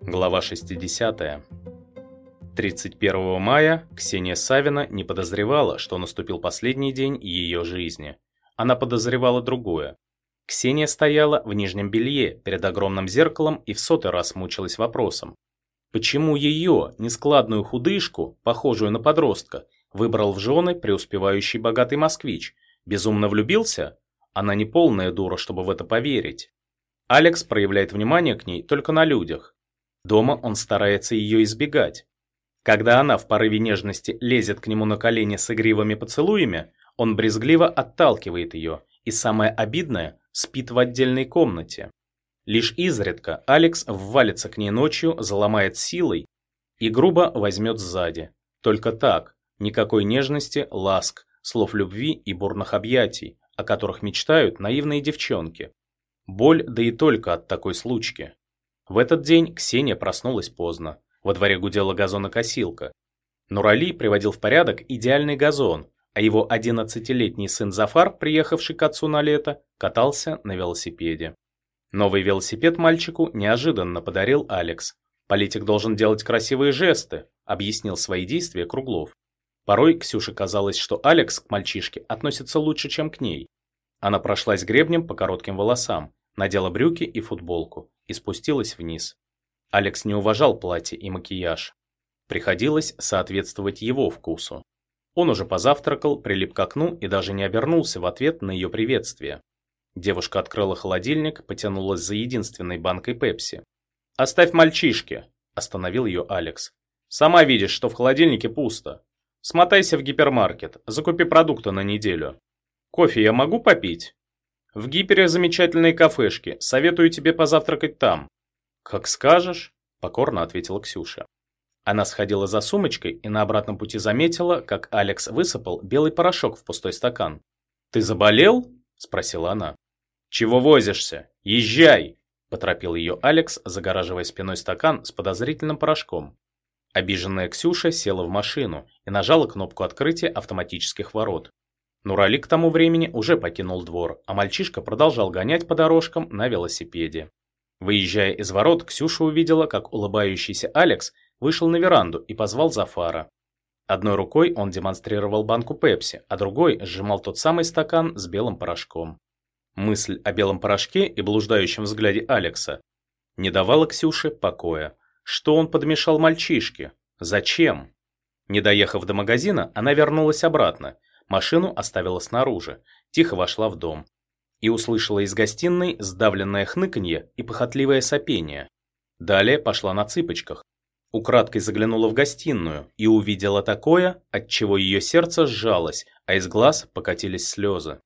Глава 60. 31 мая Ксения Савина не подозревала, что наступил последний день ее жизни. Она подозревала другое. Ксения стояла в нижнем белье перед огромным зеркалом и в сотый раз мучилась вопросом. Почему ее, нескладную худышку, похожую на подростка, выбрал в жены преуспевающий богатый москвич? Безумно влюбился? Она не полная дура, чтобы в это поверить. Алекс проявляет внимание к ней только на людях. Дома он старается ее избегать. Когда она в порыве нежности лезет к нему на колени с игривыми поцелуями, он брезгливо отталкивает ее, и самое обидное, спит в отдельной комнате. Лишь изредка Алекс ввалится к ней ночью, заломает силой и грубо возьмет сзади. Только так, никакой нежности, ласк, слов любви и бурных объятий, о которых мечтают наивные девчонки. Боль, да и только от такой случки. В этот день Ксения проснулась поздно. Во дворе гудела газонокосилка. Нурали приводил в порядок идеальный газон, а его 11-летний сын Зафар, приехавший к отцу на лето, катался на велосипеде. Новый велосипед мальчику неожиданно подарил Алекс. Политик должен делать красивые жесты, объяснил свои действия Круглов. Порой Ксюше казалось, что Алекс к мальчишке относится лучше, чем к ней. Она прошлась гребнем по коротким волосам, надела брюки и футболку и спустилась вниз. Алекс не уважал платье и макияж. Приходилось соответствовать его вкусу. Он уже позавтракал, прилип к окну и даже не обернулся в ответ на ее приветствие. Девушка открыла холодильник, потянулась за единственной банкой пепси. «Оставь мальчишки!» – остановил ее Алекс. «Сама видишь, что в холодильнике пусто. Смотайся в гипермаркет, закупи продукты на неделю. Кофе я могу попить?» «В гипере замечательные кафешки, советую тебе позавтракать там. «Как скажешь», – покорно ответила Ксюша. Она сходила за сумочкой и на обратном пути заметила, как Алекс высыпал белый порошок в пустой стакан. «Ты заболел?» – спросила она. «Чего возишься? Езжай!» – поторопил ее Алекс, загораживая спиной стакан с подозрительным порошком. Обиженная Ксюша села в машину и нажала кнопку открытия автоматических ворот. Нурали к тому времени уже покинул двор, а мальчишка продолжал гонять по дорожкам на велосипеде. Выезжая из ворот, Ксюша увидела, как улыбающийся Алекс вышел на веранду и позвал Зафара. Одной рукой он демонстрировал банку пепси, а другой сжимал тот самый стакан с белым порошком. Мысль о белом порошке и блуждающем взгляде Алекса не давала Ксюше покоя. Что он подмешал мальчишке? Зачем? Не доехав до магазина, она вернулась обратно. Машину оставила снаружи. Тихо вошла в дом и услышала из гостиной сдавленное хныканье и похотливое сопение. Далее пошла на цыпочках. Украдкой заглянула в гостиную и увидела такое, от чего ее сердце сжалось, а из глаз покатились слезы.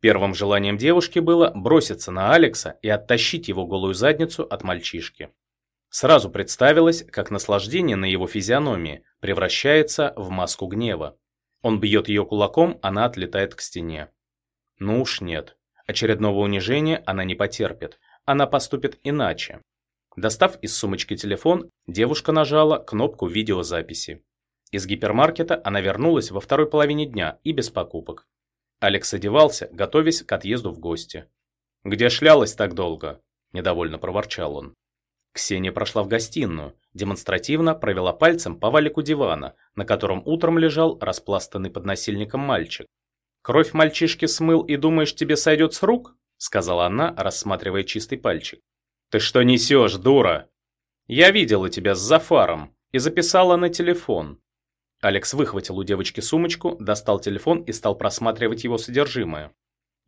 Первым желанием девушки было броситься на Алекса и оттащить его голую задницу от мальчишки. Сразу представилось, как наслаждение на его физиономии превращается в маску гнева. Он бьет ее кулаком, она отлетает к стене. Ну уж нет. Очередного унижения она не потерпит. Она поступит иначе. Достав из сумочки телефон, девушка нажала кнопку видеозаписи. Из гипермаркета она вернулась во второй половине дня и без покупок. Алекс одевался, готовясь к отъезду в гости. «Где шлялась так долго?» – недовольно проворчал он. Ксения прошла в гостиную, демонстративно провела пальцем по валику дивана, на котором утром лежал распластанный под насильником мальчик. «Кровь мальчишки смыл и думаешь, тебе сойдет с рук?» сказала она, рассматривая чистый пальчик. «Ты что несешь, дура?» «Я видела тебя с Зафаром и записала на телефон». Алекс выхватил у девочки сумочку, достал телефон и стал просматривать его содержимое.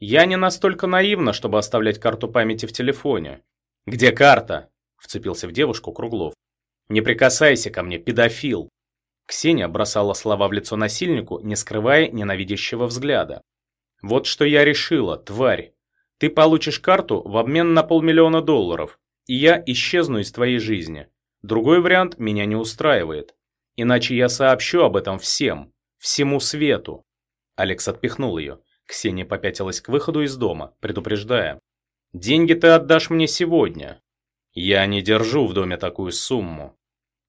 «Я не настолько наивна, чтобы оставлять карту памяти в телефоне». «Где карта?» – вцепился в девушку Круглов. «Не прикасайся ко мне, педофил!» Ксения бросала слова в лицо насильнику, не скрывая ненавидящего взгляда. «Вот что я решила, тварь. Ты получишь карту в обмен на полмиллиона долларов, и я исчезну из твоей жизни. Другой вариант меня не устраивает. Иначе я сообщу об этом всем, всему свету». Алекс отпихнул ее. Ксения попятилась к выходу из дома, предупреждая. «Деньги ты отдашь мне сегодня». «Я не держу в доме такую сумму».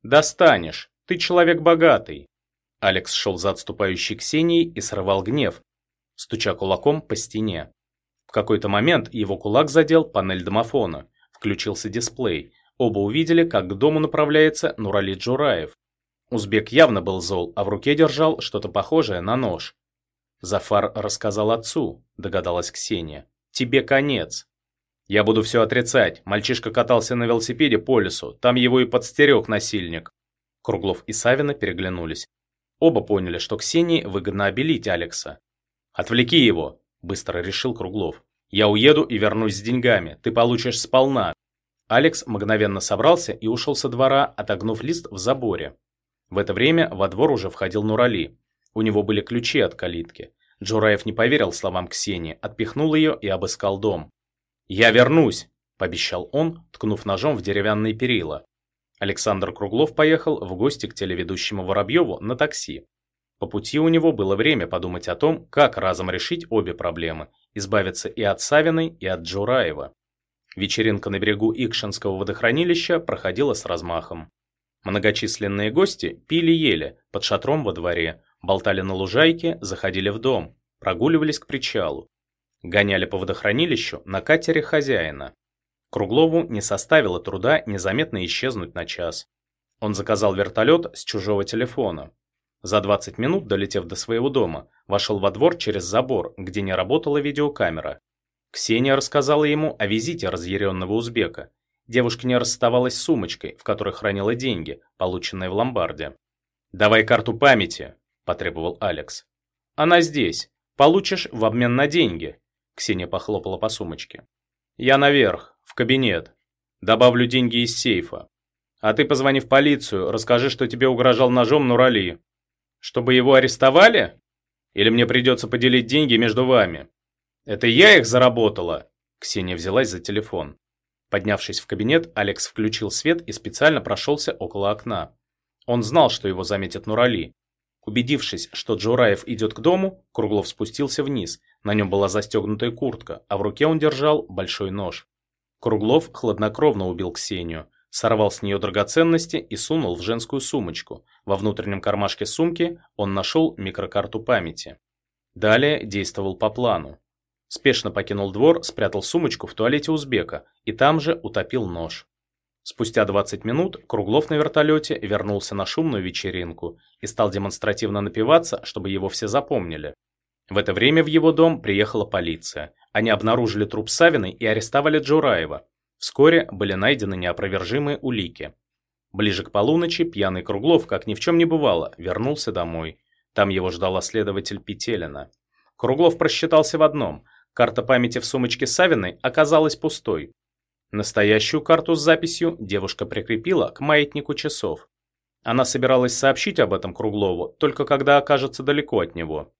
«Достанешь. Ты человек богатый. Алекс шел за отступающей Ксенией и срывал гнев, стуча кулаком по стене. В какой-то момент его кулак задел панель домофона. Включился дисплей. Оба увидели, как к дому направляется Нурали Джураев. Узбек явно был зол, а в руке держал что-то похожее на нож. Зафар рассказал отцу, догадалась Ксения. Тебе конец. Я буду все отрицать. Мальчишка катался на велосипеде по лесу, там его и подстерег насильник. Круглов и Савина переглянулись. Оба поняли, что Ксении выгодно обелить Алекса. «Отвлеки его», – быстро решил Круглов. «Я уеду и вернусь с деньгами. Ты получишь сполна». Алекс мгновенно собрался и ушел со двора, отогнув лист в заборе. В это время во двор уже входил Нурали. У него были ключи от калитки. Джураев не поверил словам Ксении, отпихнул ее и обыскал дом. «Я вернусь», – пообещал он, ткнув ножом в деревянные перила. Александр Круглов поехал в гости к телеведущему Воробьеву на такси. По пути у него было время подумать о том, как разом решить обе проблемы, избавиться и от Савиной, и от Джураева. Вечеринка на берегу Икшинского водохранилища проходила с размахом. Многочисленные гости пили-ели под шатром во дворе, болтали на лужайке, заходили в дом, прогуливались к причалу. Гоняли по водохранилищу на катере хозяина. Круглову не составило труда незаметно исчезнуть на час. Он заказал вертолет с чужого телефона. За 20 минут, долетев до своего дома, вошел во двор через забор, где не работала видеокамера. Ксения рассказала ему о визите разъяренного узбека. Девушка не расставалась с сумочкой, в которой хранила деньги, полученные в ломбарде. «Давай карту памяти», – потребовал Алекс. «Она здесь. Получишь в обмен на деньги», – Ксения похлопала по сумочке. «Я наверх в кабинет. Добавлю деньги из сейфа. А ты позвони в полицию, расскажи, что тебе угрожал ножом Нурали. Чтобы его арестовали? Или мне придется поделить деньги между вами? Это я их заработала. Ксения взялась за телефон. Поднявшись в кабинет, Алекс включил свет и специально прошелся около окна. Он знал, что его заметит Нурали. Убедившись, что Джураев идет к дому, Круглов спустился вниз. На нем была застегнутая куртка, а в руке он держал большой нож. Круглов хладнокровно убил Ксению, сорвал с нее драгоценности и сунул в женскую сумочку. Во внутреннем кармашке сумки он нашел микрокарту памяти. Далее действовал по плану. Спешно покинул двор, спрятал сумочку в туалете узбека и там же утопил нож. Спустя 20 минут Круглов на вертолете вернулся на шумную вечеринку и стал демонстративно напиваться, чтобы его все запомнили. В это время в его дом приехала полиция. Они обнаружили труп Савиной и арестовали Джураева. Вскоре были найдены неопровержимые улики. Ближе к полуночи пьяный Круглов, как ни в чем не бывало, вернулся домой. Там его ждала следователь Петелина. Круглов просчитался в одном. Карта памяти в сумочке Савиной оказалась пустой. Настоящую карту с записью девушка прикрепила к маятнику часов. Она собиралась сообщить об этом Круглову, только когда окажется далеко от него.